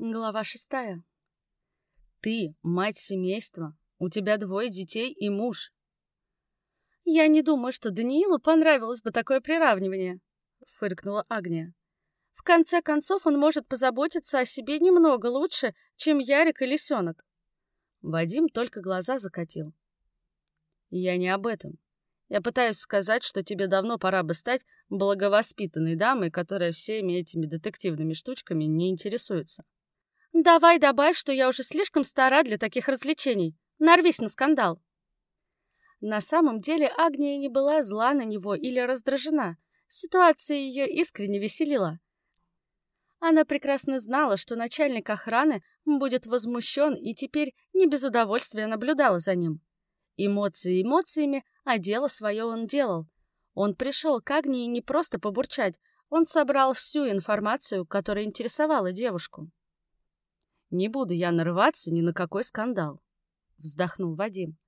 Глава шестая. Ты мать семейства. У тебя двое детей и муж. Я не думаю, что Даниилу понравилось бы такое приравнивание, фыркнула Агния. В конце концов, он может позаботиться о себе немного лучше, чем Ярик и Лисенок. Вадим только глаза закатил. Я не об этом. Я пытаюсь сказать, что тебе давно пора бы стать благовоспитанной дамой, которая всеми этими детективными штучками не интересуется. Давай добавь, что я уже слишком стара для таких развлечений. Нарвись на скандал. На самом деле Агния не была зла на него или раздражена. Ситуация ее искренне веселила. Она прекрасно знала, что начальник охраны будет возмущен и теперь не без удовольствия наблюдала за ним. Эмоции эмоциями, а дело свое он делал. Он пришел к Агнии не просто побурчать, он собрал всю информацию, которая интересовала девушку. Не буду я нарываться ни на какой скандал, вздохнул Вадим.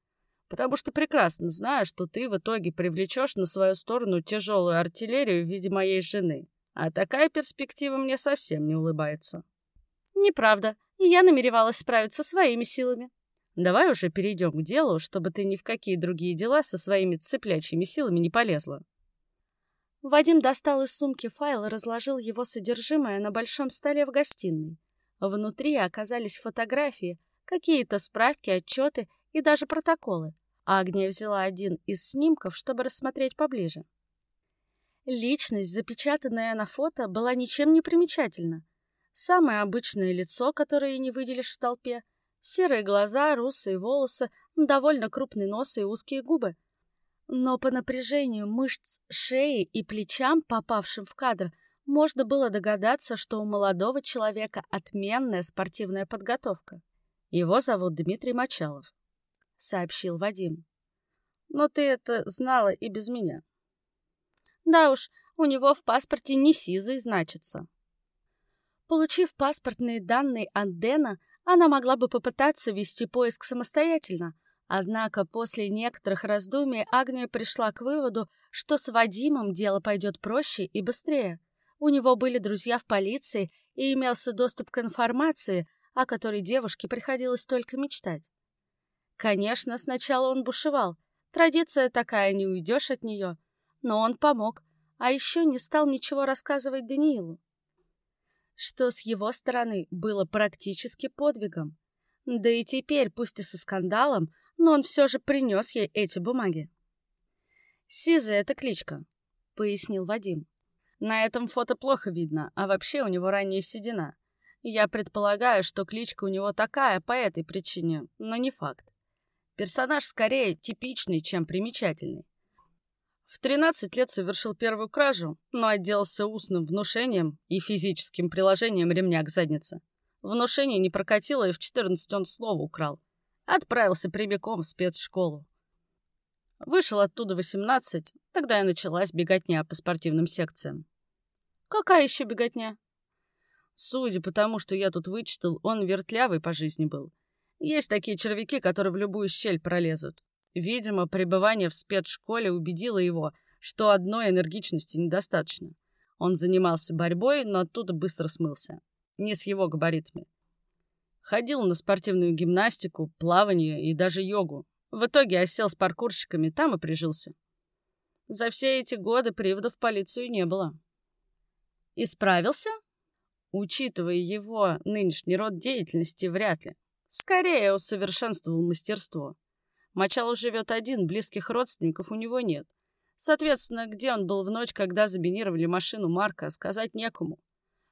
Потому что прекрасно знаю, что ты в итоге привлечешь на свою сторону тяжелую артиллерию в виде моей жены. А такая перспектива мне совсем не улыбается. Неправда. И я намеревалась справиться своими силами. Давай уже перейдем к делу, чтобы ты ни в какие другие дела со своими цыплячьими силами не полезла. Вадим достал из сумки файл и разложил его содержимое на большом столе в гостиной. Внутри оказались фотографии, какие-то справки, отчеты и даже протоколы. Агния взяла один из снимков, чтобы рассмотреть поближе. Личность, запечатанная на фото, была ничем не примечательна. Самое обычное лицо, которое не выделишь в толпе, серые глаза, русые волосы, довольно крупный нос и узкие губы. Но по напряжению мышц шеи и плечам, попавшим в кадр, можно было догадаться, что у молодого человека отменная спортивная подготовка. Его зовут Дмитрий Мочалов, сообщил Вадим. Но ты это знала и без меня. Да уж, у него в паспорте не сизый значится. Получив паспортные данные от Дэна, она могла бы попытаться вести поиск самостоятельно, однако после некоторых раздумий Агния пришла к выводу, что с Вадимом дело пойдет проще и быстрее. У него были друзья в полиции и имелся доступ к информации, о которой девушке приходилось только мечтать. Конечно, сначала он бушевал. Традиция такая, не уйдешь от нее. Но он помог, а еще не стал ничего рассказывать Даниилу. Что с его стороны было практически подвигом. Да и теперь, пусть и со скандалом, но он все же принес ей эти бумаги. «Сиза — это кличка», — пояснил Вадим. На этом фото плохо видно, а вообще у него ранняя седина. Я предполагаю, что кличка у него такая по этой причине, но не факт. Персонаж скорее типичный, чем примечательный. В 13 лет совершил первую кражу, но отделался устным внушением и физическим приложением ремня к заднице. Внушение не прокатило, и в 14 он слово украл. Отправился прямиком в спецшколу. Вышел оттуда 18, тогда и началась беготня по спортивным секциям. Какая еще беготня? Судя по тому, что я тут вычитал, он вертлявый по жизни был. Есть такие червяки, которые в любую щель пролезут. Видимо, пребывание в спецшколе убедило его, что одной энергичности недостаточно. Он занимался борьбой, но оттуда быстро смылся. Не с его габаритами. Ходил на спортивную гимнастику, плавание и даже йогу. В итоге осел с паркурщиками, там и прижился. За все эти годы приводов в полицию не было. Исправился? Учитывая его нынешний род деятельности, вряд ли. Скорее усовершенствовал мастерство. Мочало живет один, близких родственников у него нет. Соответственно, где он был в ночь, когда забинировали машину Марка, сказать некому.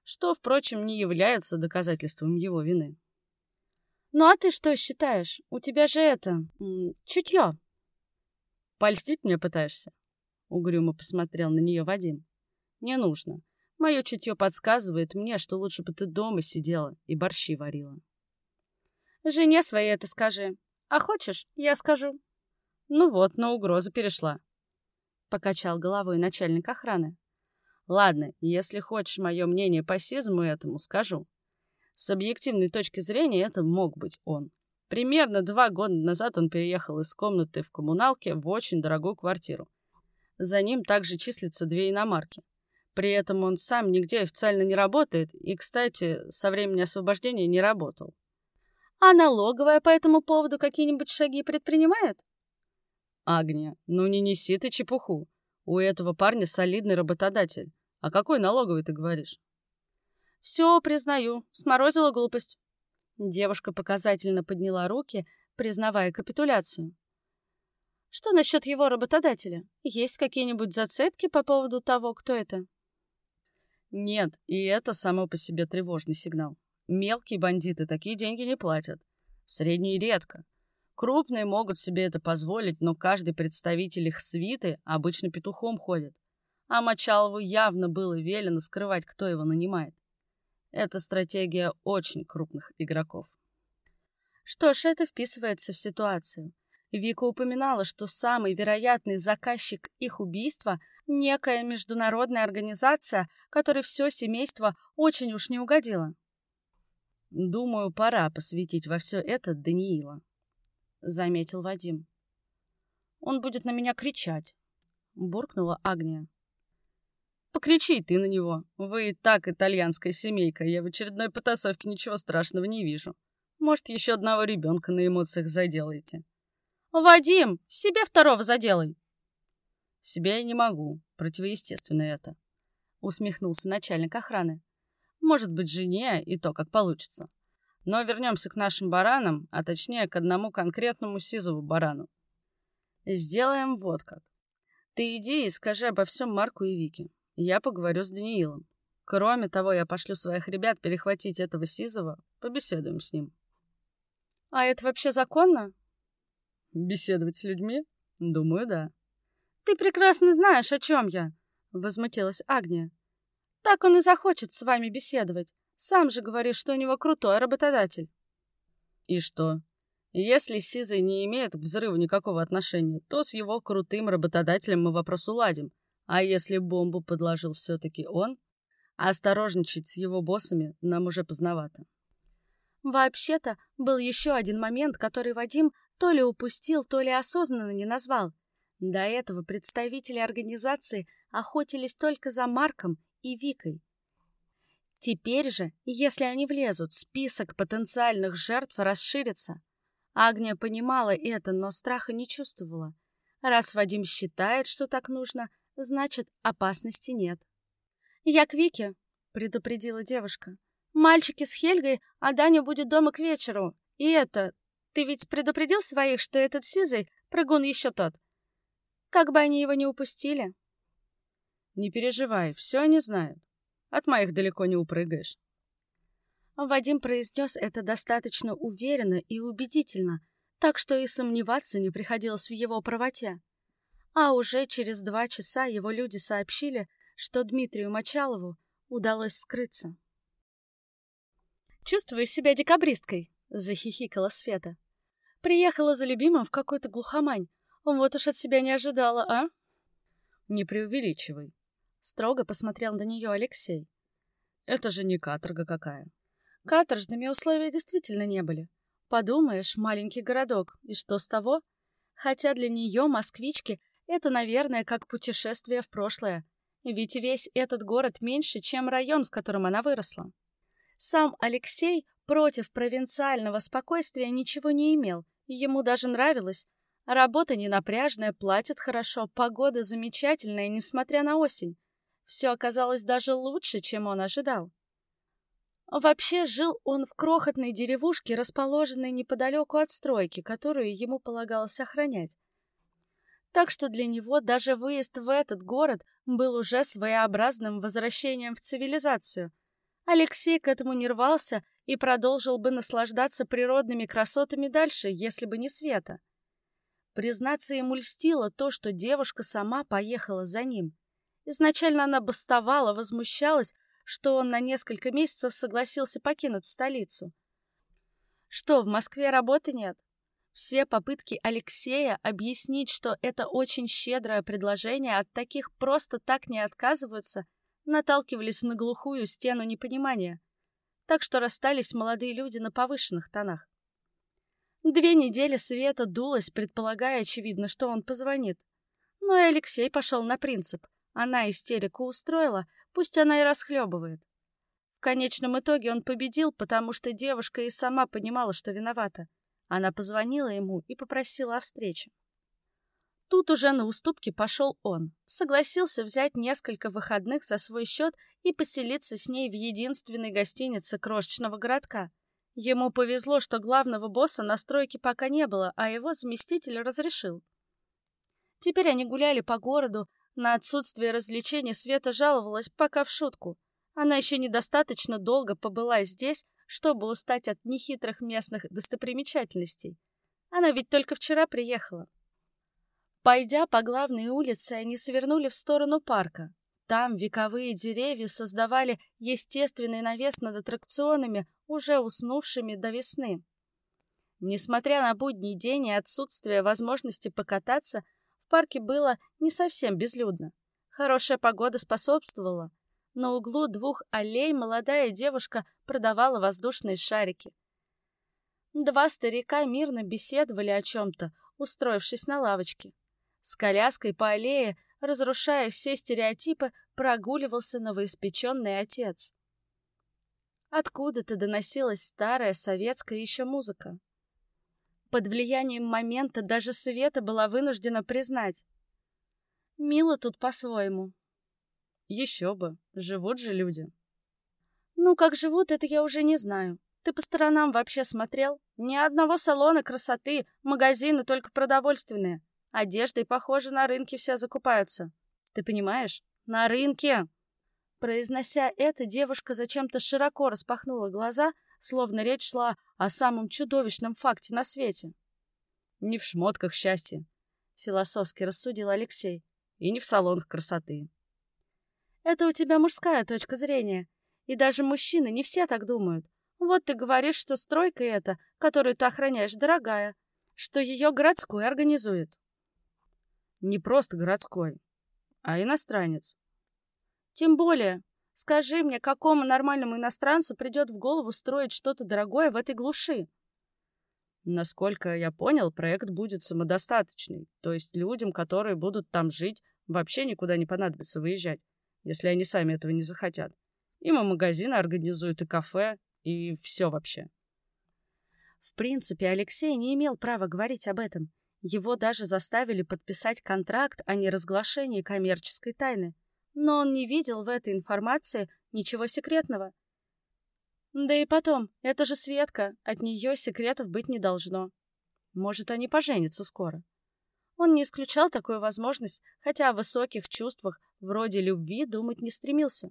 Что, впрочем, не является доказательством его вины. Ну а ты что считаешь? У тебя же это... чутье. Польстить мне пытаешься? Угрюмо посмотрел на нее Вадим. Не нужно. Мое чутье подсказывает мне, что лучше бы ты дома сидела и борщи варила. Жене своей это скажи. А хочешь, я скажу. Ну вот, на угрозу перешла. Покачал головой начальник охраны. Ладно, если хочешь мое мнение по сизму этому, скажу. С объективной точки зрения это мог быть он. Примерно два года назад он переехал из комнаты в коммуналке в очень дорогую квартиру. За ним также числятся две иномарки. При этом он сам нигде официально не работает и, кстати, со времени освобождения не работал. А налоговая по этому поводу какие-нибудь шаги предпринимает? Агния, ну не неси ты чепуху. У этого парня солидный работодатель. А какой налоговый ты говоришь? Все, признаю, сморозила глупость. Девушка показательно подняла руки, признавая капитуляцию. Что насчет его работодателя? Есть какие-нибудь зацепки по поводу того, кто это? Нет, и это само по себе тревожный сигнал. Мелкие бандиты такие деньги не платят. Средние редко. Крупные могут себе это позволить, но каждый представитель их свиты обычно петухом ходит. А Мочалову явно было велено скрывать, кто его нанимает. Это стратегия очень крупных игроков. Что ж, это вписывается в ситуацию. Вика упоминала, что самый вероятный заказчик их убийства — некая международная организация, которой все семейство очень уж не угодило. «Думаю, пора посвятить во все это Даниила», — заметил Вадим. «Он будет на меня кричать», — буркнула Агния. «Покричи ты на него. Вы и так итальянская семейка, я в очередной потасовке ничего страшного не вижу. Может, еще одного ребенка на эмоциях заделаете». «Вадим, себе второго заделай!» «Себя я не могу. Противоестественно это», — усмехнулся начальник охраны. «Может быть, жене и то, как получится. Но вернемся к нашим баранам, а точнее к одному конкретному сизову барану. Сделаем вот как. Ты иди и скажи обо всем Марку и Вике. Я поговорю с Даниилом. Кроме того, я пошлю своих ребят перехватить этого сизова, побеседуем с ним». «А это вообще законно?» Беседовать с людьми? Думаю, да. Ты прекрасно знаешь, о чем я, возмутилась Агния. Так он и захочет с вами беседовать. Сам же говоришь, что у него крутой работодатель. И что? Если Сизый не имеет к взрыву никакого отношения, то с его крутым работодателем мы вопрос уладим. А если бомбу подложил все-таки он, осторожничать с его боссами нам уже поздновато. Вообще-то был еще один момент, который Вадим то ли упустил, то ли осознанно не назвал. До этого представители организации охотились только за Марком и Викой. Теперь же, если они влезут, список потенциальных жертв расширится. Агния понимала это, но страха не чувствовала. Раз Вадим считает, что так нужно, значит, опасности нет. «Я к Вике», — предупредила девушка. «Мальчики с Хельгой, а Даня будет дома к вечеру. И это, ты ведь предупредил своих, что этот Сизый прыгун еще тот? Как бы они его не упустили? Не переживай, все они знают. От моих далеко не упрыгаешь. Вадим произнес это достаточно уверенно и убедительно, так что и сомневаться не приходилось в его правоте. А уже через два часа его люди сообщили, что Дмитрию Мочалову удалось скрыться. «Чувствую себя декабристкой», — захихикала Света. «Приехала за любимым в какой-то глухомань. Вот уж от себя не ожидала, а?» «Не преувеличивай», — строго посмотрел на нее Алексей. «Это же не каторга какая». Каторжными условия действительно не были. Подумаешь, маленький городок, и что с того? Хотя для нее, москвички, это, наверное, как путешествие в прошлое. Ведь весь этот город меньше, чем район, в котором она выросла. Сам Алексей Против провинциального спокойствия ничего не имел, ему даже нравилось. Работа не напряжная, платят хорошо, погода замечательная, несмотря на осень. Все оказалось даже лучше, чем он ожидал. Вообще жил он в крохотной деревушке, расположенной неподалеку от стройки, которую ему полагалось охранять. Так что для него даже выезд в этот город был уже своеобразным возвращением в цивилизацию. Алексей к этому не рвался и продолжил бы наслаждаться природными красотами дальше, если бы не Света. Признаться, ему льстило то, что девушка сама поехала за ним. Изначально она бастовала, возмущалась, что он на несколько месяцев согласился покинуть столицу. Что, в Москве работы нет? Все попытки Алексея объяснить, что это очень щедрое предложение, от таких просто так не отказываются, наталкивались на глухую стену непонимания так что расстались молодые люди на повышенных тонах. Две недели Света дулась, предполагая, очевидно, что он позвонит. Но и Алексей пошел на принцип. Она истерику устроила, пусть она и расхлебывает. В конечном итоге он победил, потому что девушка и сама понимала, что виновата. Она позвонила ему и попросила о встрече. Тут уже на уступки пошел он. Согласился взять несколько выходных за свой счет и поселиться с ней в единственной гостинице крошечного городка. Ему повезло, что главного босса на стройке пока не было, а его заместитель разрешил. Теперь они гуляли по городу. На отсутствие развлечений Света жаловалась пока в шутку. Она еще недостаточно долго побыла здесь, чтобы устать от нехитрых местных достопримечательностей. Она ведь только вчера приехала. Пойдя по главной улице, они свернули в сторону парка. Там вековые деревья создавали естественный навес над аттракционами, уже уснувшими до весны. Несмотря на будний день и отсутствие возможности покататься, в парке было не совсем безлюдно. Хорошая погода способствовала. На углу двух аллей молодая девушка продавала воздушные шарики. Два старика мирно беседовали о чем-то, устроившись на лавочке. С коляской по аллее, разрушая все стереотипы, прогуливался новоиспеченный отец. Откуда-то доносилась старая советская еще музыка. Под влиянием момента даже Света была вынуждена признать. Мило тут по-своему. Еще бы, живут же люди. Ну, как живут, это я уже не знаю. Ты по сторонам вообще смотрел? Ни одного салона красоты, магазины только продовольственные. Одеждой, похоже, на рынке все закупаются. Ты понимаешь? На рынке!» Произнося это, девушка зачем-то широко распахнула глаза, словно речь шла о самом чудовищном факте на свете. «Не в шмотках счастья», — философски рассудил Алексей, — «и не в салонах красоты». «Это у тебя мужская точка зрения, и даже мужчины не все так думают. Вот ты говоришь, что стройка эта, которую ты охраняешь, дорогая, что ее городской организует. Не просто городской, а иностранец. Тем более, скажи мне, какому нормальному иностранцу придет в голову строить что-то дорогое в этой глуши? Насколько я понял, проект будет самодостаточный. То есть людям, которые будут там жить, вообще никуда не понадобится выезжать, если они сами этого не захотят. Им и магазины организуют, и кафе, и все вообще. В принципе, Алексей не имел права говорить об этом. Его даже заставили подписать контракт о неразглашении коммерческой тайны. Но он не видел в этой информации ничего секретного. Да и потом, это же Светка, от нее секретов быть не должно. Может, они поженятся скоро. Он не исключал такую возможность, хотя о высоких чувствах, вроде любви, думать не стремился.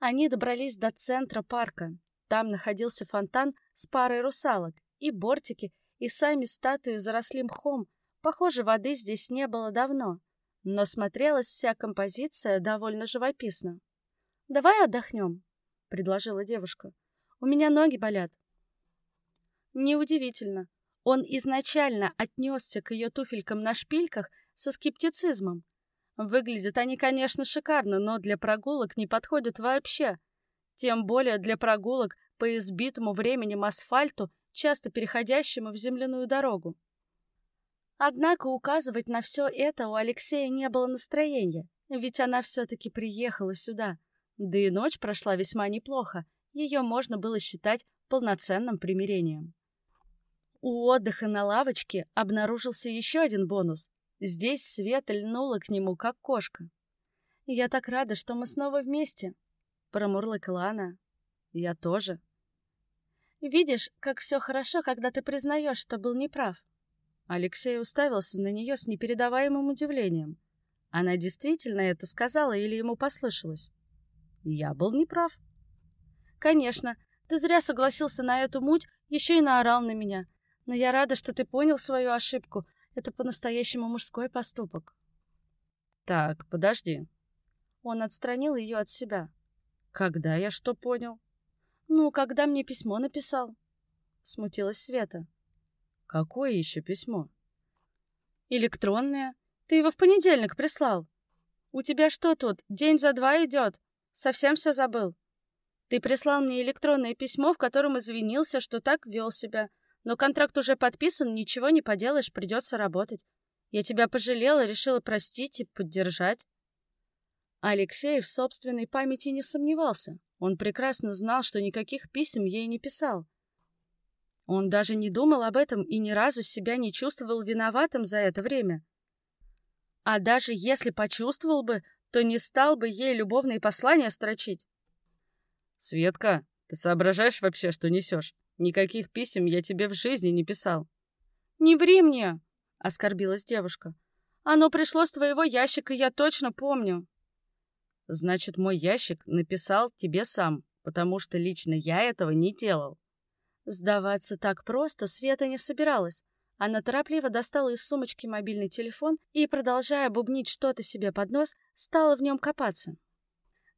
Они добрались до центра парка. Там находился фонтан с парой русалок и бортики и сами статуи заросли мхом. Похоже, воды здесь не было давно, но смотрелась вся композиция довольно живописно. «Давай отдохнем», — предложила девушка. «У меня ноги болят». Неудивительно. Он изначально отнесся к ее туфелькам на шпильках со скептицизмом. Выглядят они, конечно, шикарно, но для прогулок не подходят вообще. Тем более для прогулок по избитому временем асфальту часто переходящему в земляную дорогу. Однако указывать на все это у Алексея не было настроения, ведь она все-таки приехала сюда. Да и ночь прошла весьма неплохо, ее можно было считать полноценным примирением. У отдыха на лавочке обнаружился еще один бонус. Здесь Света льнула к нему, как кошка. «Я так рада, что мы снова вместе», — промурлыкала она. «Я тоже», Видишь, как все хорошо, когда ты признаешь, что был неправ. Алексей уставился на нее с непередаваемым удивлением. Она действительно это сказала или ему послышалось? Я был неправ. Конечно, ты зря согласился на эту муть, еще и наорал на меня. Но я рада, что ты понял свою ошибку. Это по-настоящему мужской поступок. Так, подожди. Он отстранил ее от себя. Когда я что понял? «Ну, когда мне письмо написал?» Смутилась Света. «Какое еще письмо?» «Электронное. Ты его в понедельник прислал. У тебя что тут, день за два идет? Совсем все забыл? Ты прислал мне электронное письмо, в котором извинился, что так вел себя. Но контракт уже подписан, ничего не поделаешь, придется работать. Я тебя пожалела, решила простить и поддержать». Алексей в собственной памяти не сомневался. Он прекрасно знал, что никаких писем ей не писал. Он даже не думал об этом и ни разу себя не чувствовал виноватым за это время. А даже если почувствовал бы, то не стал бы ей любовные послания строчить. «Светка, ты соображаешь вообще, что несешь? Никаких писем я тебе в жизни не писал». «Не ври мне!» — оскорбилась девушка. «Оно пришло с твоего ящика, я точно помню». «Значит, мой ящик написал тебе сам, потому что лично я этого не делал». Сдаваться так просто Света не собиралась. Она торопливо достала из сумочки мобильный телефон и, продолжая бубнить что-то себе под нос, стала в нем копаться.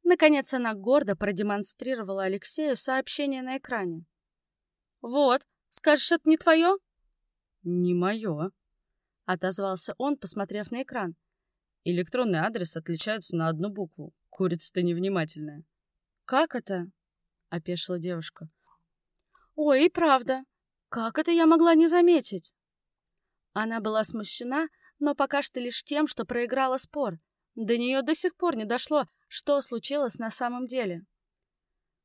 Наконец она гордо продемонстрировала Алексею сообщение на экране. «Вот, скажешь, это не твое?» «Не мое», — отозвался он, посмотрев на экран. «Электронный адрес отличается на одну букву. Курица-то невнимательная». «Как это?» — опешила девушка. «Ой, и правда. Как это я могла не заметить?» Она была смущена, но пока что лишь тем, что проиграла спор. До нее до сих пор не дошло, что случилось на самом деле.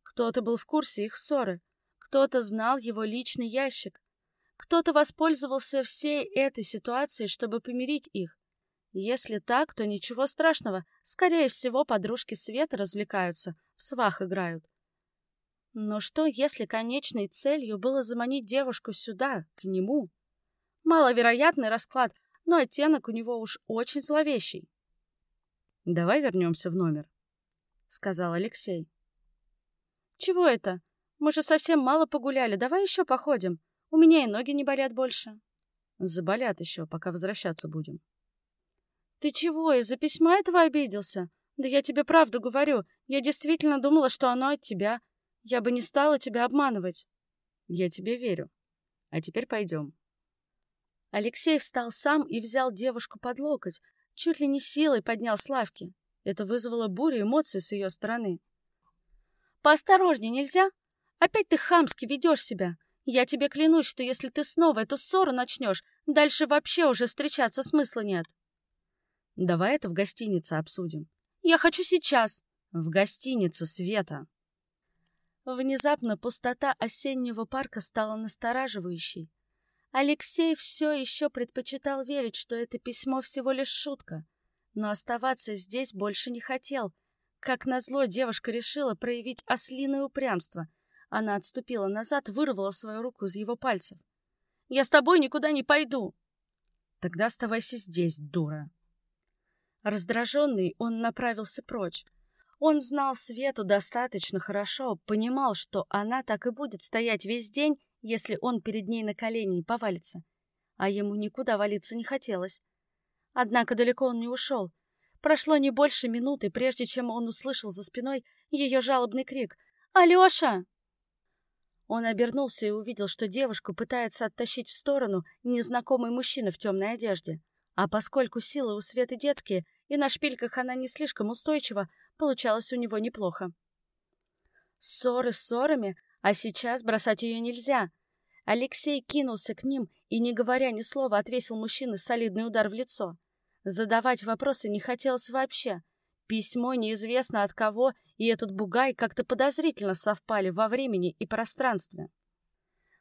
Кто-то был в курсе их ссоры, кто-то знал его личный ящик, кто-то воспользовался всей этой ситуацией, чтобы помирить их. Если так, то ничего страшного, скорее всего, подружки Света развлекаются, в свах играют. Но что, если конечной целью было заманить девушку сюда, к нему? Маловероятный расклад, но оттенок у него уж очень зловещий. «Давай вернемся в номер», — сказал Алексей. «Чего это? Мы же совсем мало погуляли, давай еще походим. У меня и ноги не болят больше». «Заболят еще, пока возвращаться будем». «Ты чего, из-за письма этого обиделся? Да я тебе правду говорю, я действительно думала, что оно от тебя. Я бы не стала тебя обманывать. Я тебе верю. А теперь пойдем. Алексей встал сам и взял девушку под локоть, чуть ли не силой поднял с лавки. Это вызвало бурю эмоций с ее стороны. «Поосторожнее нельзя? Опять ты хамски ведешь себя. Я тебе клянусь, что если ты снова эту ссору начнешь, дальше вообще уже встречаться смысла нет». «Давай это в гостинице обсудим». «Я хочу сейчас». «В гостинице, Света». Внезапно пустота осеннего парка стала настораживающей. Алексей все еще предпочитал верить, что это письмо всего лишь шутка, но оставаться здесь больше не хотел. Как назло, девушка решила проявить ослиное упрямство. Она отступила назад, вырвала свою руку из его пальцев. «Я с тобой никуда не пойду!» «Тогда оставайся здесь, дура!» Раздраженный, он направился прочь. Он знал Свету достаточно хорошо, понимал, что она так и будет стоять весь день, если он перед ней на колени повалится. А ему никуда валиться не хотелось. Однако далеко он не ушел. Прошло не больше минуты, прежде чем он услышал за спиной ее жалобный крик «Алеша!». Он обернулся и увидел, что девушку пытается оттащить в сторону незнакомый мужчина в темной одежде. А поскольку силы у Светы детские, и на шпильках она не слишком устойчива, получалось у него неплохо. Ссоры ссорами, а сейчас бросать ее нельзя. Алексей кинулся к ним и, не говоря ни слова, отвесил мужчине солидный удар в лицо. Задавать вопросы не хотелось вообще. Письмо неизвестно от кого, и этот бугай как-то подозрительно совпали во времени и пространстве.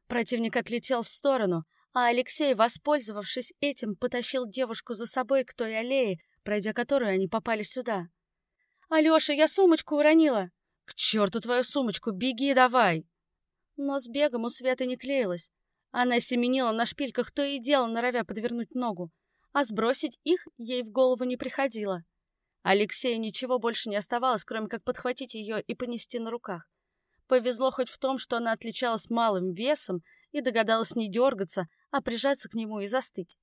Противник отлетел в сторону, а Алексей, воспользовавшись этим, потащил девушку за собой к той аллее, пройдя которую они попали сюда. «Алеша, я сумочку уронила!» «К черту твою сумочку! Беги давай!» Но с бегом у Светы не клеилась. Она семенила на шпильках, то и дело норовя подвернуть ногу, а сбросить их ей в голову не приходило. Алексею ничего больше не оставалось, кроме как подхватить ее и понести на руках. Повезло хоть в том, что она отличалась малым весом и догадалась не дергаться, а прижаться к нему и застыть.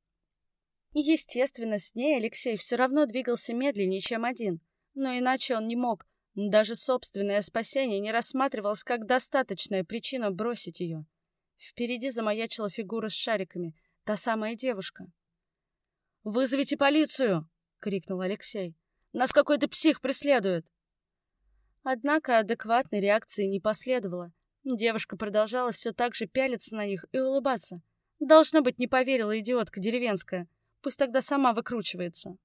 Естественно, с ней Алексей все равно двигался медленнее, чем один, но иначе он не мог. Даже собственное спасение не рассматривалось как достаточная причина бросить ее. Впереди замаячила фигура с шариками, та самая девушка. «Вызовите полицию!» — крикнул Алексей. «Нас какой-то псих преследует!» Однако адекватной реакции не последовало. Девушка продолжала все так же пялиться на них и улыбаться. Должно быть, не поверила идиотка деревенская. Пусть тогда сама выкручивается.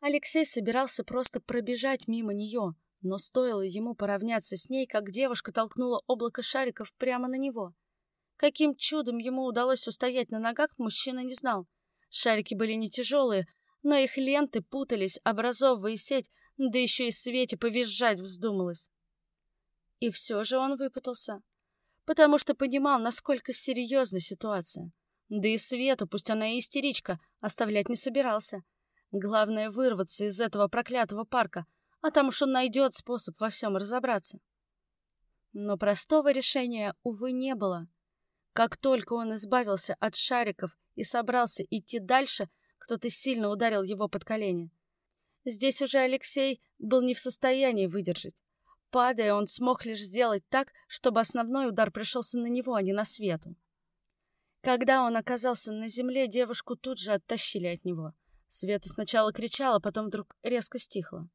Алексей собирался просто пробежать мимо нее, но стоило ему поравняться с ней, как девушка толкнула облако шариков прямо на него. Каким чудом ему удалось устоять на ногах, мужчина не знал. Шарики были не тяжелые, но их ленты путались, образовывая сеть, да еще и Свете повизжать вздумалось. И все же он выпутался, потому что понимал, насколько серьезна ситуация. Да и Свету, пусть она и истеричка, оставлять не собирался. Главное вырваться из этого проклятого парка, а там уж он найдет способ во всем разобраться. Но простого решения, увы, не было. Как только он избавился от шариков и собрался идти дальше, кто-то сильно ударил его под колени. Здесь уже Алексей был не в состоянии выдержать. Падая, он смог лишь сделать так, чтобы основной удар пришелся на него, а не на Свету. Когда он оказался на земле, девушку тут же оттащили от него. Света сначала кричала, потом вдруг резко стихла.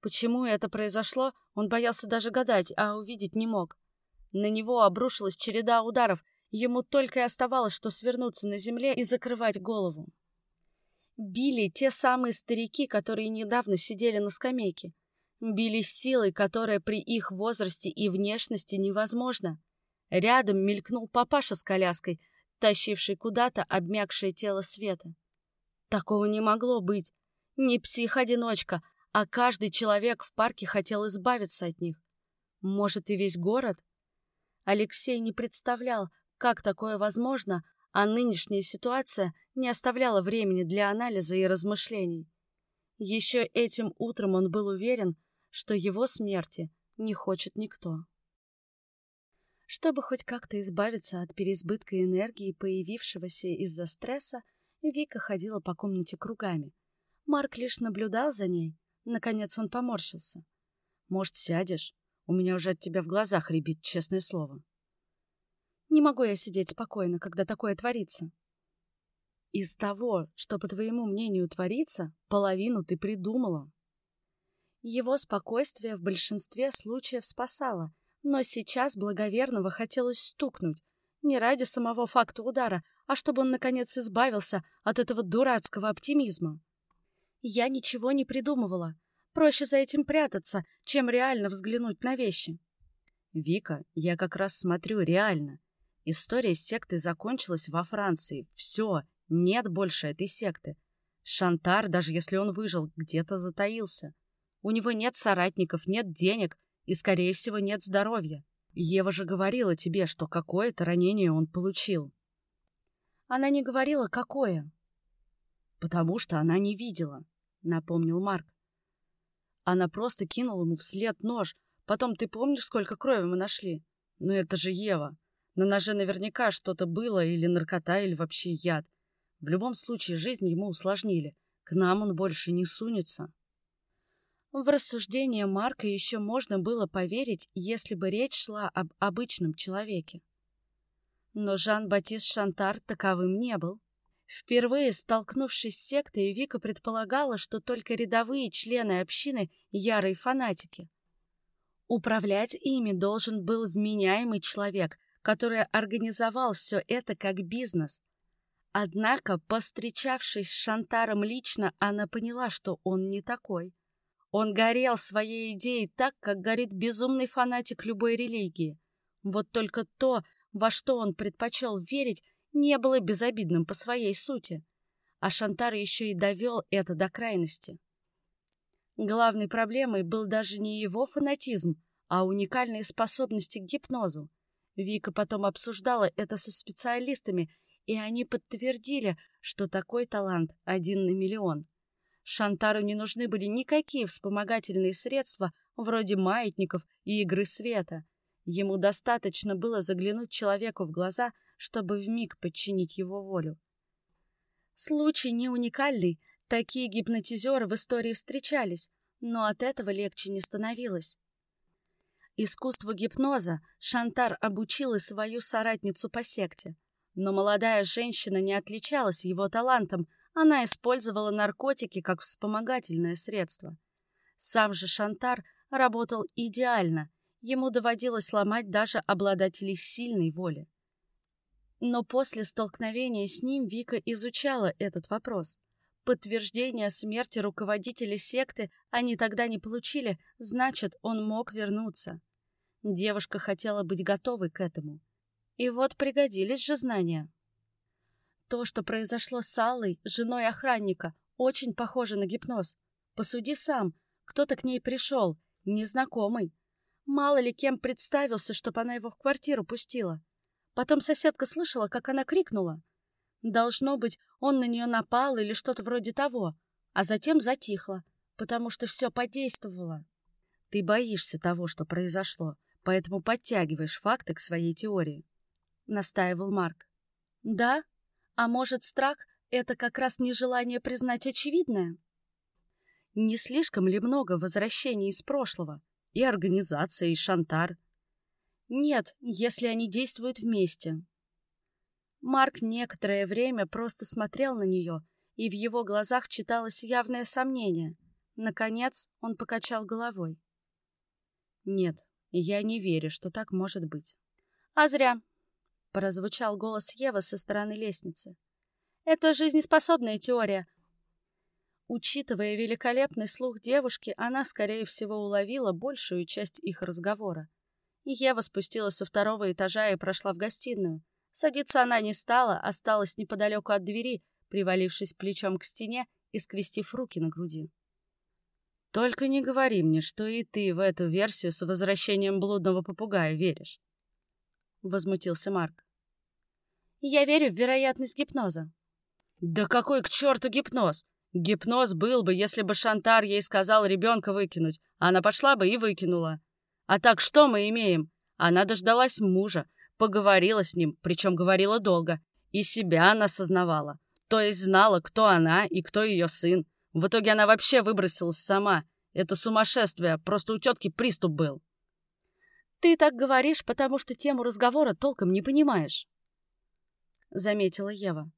Почему это произошло, он боялся даже гадать, а увидеть не мог. На него обрушилась череда ударов, ему только и оставалось, что свернуться на земле и закрывать голову. Били те самые старики, которые недавно сидели на скамейке. Били силой, которая при их возрасте и внешности невозможна. Рядом мелькнул папаша с коляской, тащивший куда-то обмякшее тело Света. Такого не могло быть. Не псих-одиночка, а каждый человек в парке хотел избавиться от них. Может, и весь город? Алексей не представлял, как такое возможно, а нынешняя ситуация не оставляла времени для анализа и размышлений. Еще этим утром он был уверен, что его смерти не хочет никто. Чтобы хоть как-то избавиться от переизбытка энергии, появившегося из-за стресса, Вика ходила по комнате кругами. Марк лишь наблюдал за ней. Наконец он поморщился. «Может, сядешь? У меня уже от тебя в глазах рябит, честное слово». Не могу я сидеть спокойно, когда такое творится. Из того, что, по твоему мнению, творится, половину ты придумала. Его спокойствие в большинстве случаев спасало, но сейчас благоверного хотелось стукнуть. Не ради самого факта удара, а чтобы он, наконец, избавился от этого дурацкого оптимизма. Я ничего не придумывала. Проще за этим прятаться, чем реально взглянуть на вещи. Вика, я как раз смотрю реально. История секты закончилась во Франции. Все, нет больше этой секты. Шантар, даже если он выжил, где-то затаился. У него нет соратников, нет денег и, скорее всего, нет здоровья. Ева же говорила тебе, что какое-то ранение он получил. Она не говорила, какое. Потому что она не видела, напомнил Марк. Она просто кинула ему вслед нож. Потом ты помнишь, сколько крови мы нашли? Ну это же Ева. На ноже наверняка что-то было, или наркота, или вообще яд. В любом случае, жизнь ему усложнили. К нам он больше не сунется. В рассуждение Марка еще можно было поверить, если бы речь шла об обычном человеке. Но Жан-Батист Шантар таковым не был. Впервые столкнувшись с сектой, Вика предполагала, что только рядовые члены общины — ярые фанатики. Управлять ими должен был вменяемый человек — который организовал все это как бизнес. Однако, повстречавшись с Шантаром лично, она поняла, что он не такой. Он горел своей идеей так, как горит безумный фанатик любой религии. Вот только то, во что он предпочел верить, не было безобидным по своей сути. А Шантар еще и довел это до крайности. Главной проблемой был даже не его фанатизм, а уникальные способности к гипнозу. Вика потом обсуждала это со специалистами, и они подтвердили, что такой талант один на миллион. Шантару не нужны были никакие вспомогательные средства, вроде маятников и игры света. Ему достаточно было заглянуть человеку в глаза, чтобы вмиг подчинить его волю. Случай не уникальный, такие гипнотизеры в истории встречались, но от этого легче не становилось. Искусству гипноза Шантар обучил и свою соратницу по секте. Но молодая женщина не отличалась его талантом, она использовала наркотики как вспомогательное средство. Сам же Шантар работал идеально, ему доводилось ломать даже обладателей сильной воли. Но после столкновения с ним Вика изучала этот вопрос. Подтверждения смерти руководителя секты они тогда не получили, значит, он мог вернуться. Девушка хотела быть готовой к этому. И вот пригодились же знания. То, что произошло с Аллой, женой охранника, очень похоже на гипноз. Посуди сам, кто-то к ней пришел, незнакомый. Мало ли кем представился, чтоб она его в квартиру пустила. Потом соседка слышала, как она крикнула. Должно быть, он на нее напал или что-то вроде того, а затем затихло, потому что все подействовало. Ты боишься того, что произошло, поэтому подтягиваешь факты к своей теории, — настаивал Марк. Да? А может, страх — это как раз нежелание признать очевидное? Не слишком ли много возвращений из прошлого? И организация, и шантар? Нет, если они действуют вместе. Марк некоторое время просто смотрел на нее, и в его глазах читалось явное сомнение. Наконец он покачал головой. «Нет, я не верю, что так может быть». «А зря», — прозвучал голос Евы со стороны лестницы. «Это жизнеспособная теория». Учитывая великолепный слух девушки, она, скорее всего, уловила большую часть их разговора. Ева спустилась со второго этажа и прошла в гостиную. Садиться она не стала, осталась неподалеку от двери, привалившись плечом к стене и скрестив руки на груди. «Только не говори мне, что и ты в эту версию с возвращением блудного попугая веришь», — возмутился Марк. «Я верю в вероятность гипноза». «Да какой к черту гипноз? Гипноз был бы, если бы Шантар ей сказал ребенка выкинуть. Она пошла бы и выкинула. А так что мы имеем? Она дождалась мужа, Поговорила с ним, причем говорила долго. И себя она сознавала. То есть знала, кто она и кто ее сын. В итоге она вообще выбросилась сама. Это сумасшествие, просто у тетки приступ был. «Ты так говоришь, потому что тему разговора толком не понимаешь», — заметила Ева.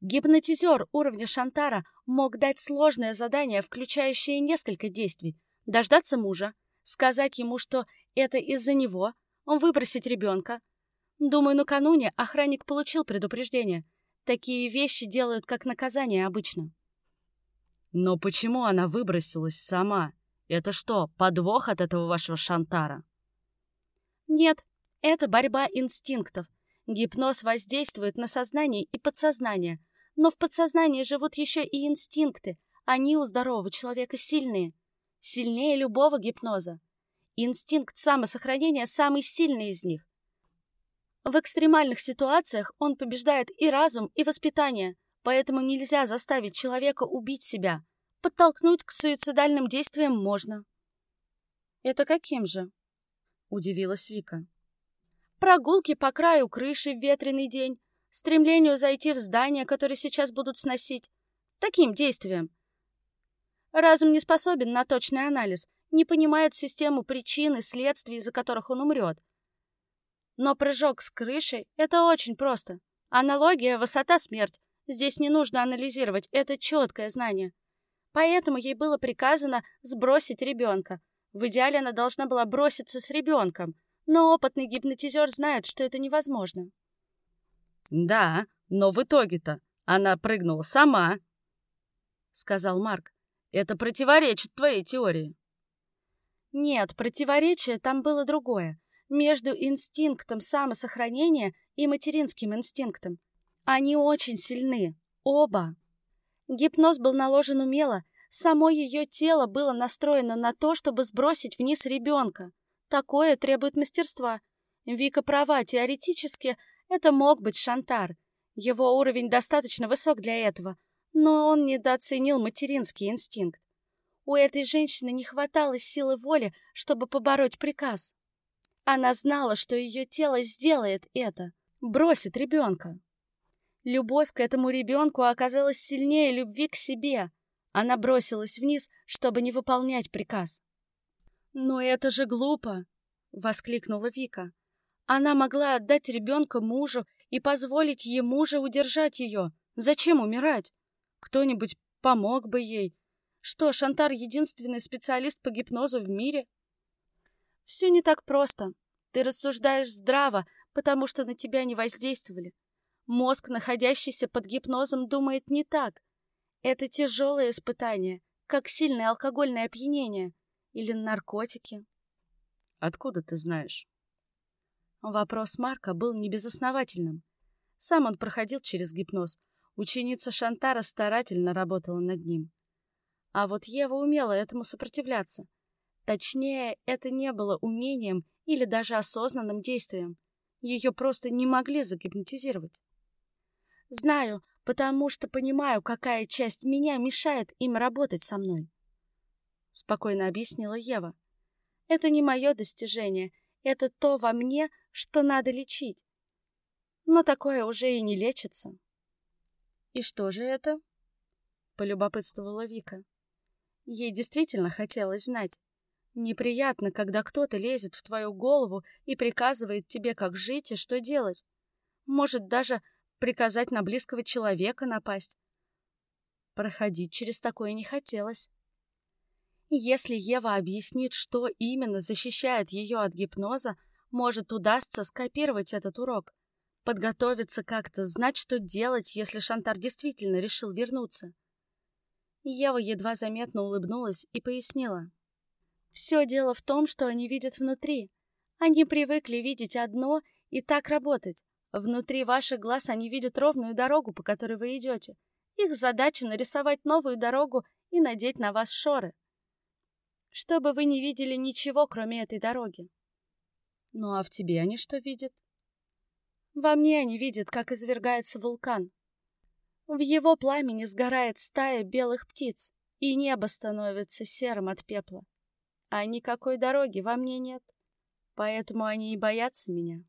Гипнотизер уровня Шантара мог дать сложное задание, включающее несколько действий. Дождаться мужа, сказать ему, что это из-за него, он выбросить ребенка, Думаю, накануне охранник получил предупреждение. Такие вещи делают как наказание обычно. Но почему она выбросилась сама? Это что, подвох от этого вашего шантара? Нет, это борьба инстинктов. Гипноз воздействует на сознание и подсознание. Но в подсознании живут еще и инстинкты. Они у здорового человека сильные. Сильнее любого гипноза. Инстинкт самосохранения самый сильный из них. В экстремальных ситуациях он побеждает и разум, и воспитание, поэтому нельзя заставить человека убить себя. Подтолкнуть к суицидальным действиям можно. «Это каким же?» — удивилась Вика. «Прогулки по краю крыши в ветреный день, стремлению зайти в здание, которое сейчас будут сносить. Таким действием. Разум не способен на точный анализ, не понимает систему причин и следствий, из-за которых он умрет. Но прыжок с крыши — это очень просто. Аналогия — высота-смерть. Здесь не нужно анализировать, это четкое знание. Поэтому ей было приказано сбросить ребенка. В идеале она должна была броситься с ребенком, но опытный гипнотизер знает, что это невозможно. «Да, но в итоге-то она прыгнула сама», — сказал Марк. «Это противоречит твоей теории». Нет, противоречие там было другое между инстинктом самосохранения и материнским инстинктом. Они очень сильны, оба. Гипноз был наложен умело, само ее тело было настроено на то, чтобы сбросить вниз ребенка. Такое требует мастерства. Вика права, теоретически это мог быть Шантар. Его уровень достаточно высок для этого, но он недооценил материнский инстинкт. У этой женщины не хватало силы воли, чтобы побороть приказ. Она знала, что ее тело сделает это, бросит ребенка. Любовь к этому ребенку оказалась сильнее любви к себе. Она бросилась вниз, чтобы не выполнять приказ. «Но это же глупо!» — воскликнула Вика. «Она могла отдать ребенка мужу и позволить ему же удержать ее. Зачем умирать? Кто-нибудь помог бы ей. Что, Шантар — единственный специалист по гипнозу в мире?» Все не так просто. Ты рассуждаешь здраво, потому что на тебя не воздействовали. Мозг, находящийся под гипнозом, думает не так. Это тяжелое испытание, как сильное алкогольное опьянение или наркотики. Откуда ты знаешь? Вопрос Марка был небезосновательным. Сам он проходил через гипноз. Ученица Шантара старательно работала над ним. А вот Ева умела этому сопротивляться. Точнее, это не было умением или даже осознанным действием. Ее просто не могли загипнотизировать. Знаю, потому что понимаю, какая часть меня мешает им работать со мной. Спокойно объяснила Ева. Это не мое достижение, это то во мне, что надо лечить. Но такое уже и не лечится. И что же это? Полюбопытствовала Вика. Ей действительно хотелось знать. Неприятно, когда кто-то лезет в твою голову и приказывает тебе, как жить и что делать. Может даже приказать на близкого человека напасть. Проходить через такое не хотелось. Если Ева объяснит, что именно защищает ее от гипноза, может, удастся скопировать этот урок, подготовиться как-то, знать, что делать, если Шантар действительно решил вернуться. Ева едва заметно улыбнулась и пояснила. Все дело в том, что они видят внутри. Они привыкли видеть одно и так работать. Внутри ваших глаз они видят ровную дорогу, по которой вы идете. Их задача нарисовать новую дорогу и надеть на вас шоры. Чтобы вы не видели ничего, кроме этой дороги. Ну а в тебе они что видят? Во мне они видят, как извергается вулкан. В его пламени сгорает стая белых птиц, и небо становится серым от пепла а никакой дороги во мне нет. Поэтому они и боятся меня.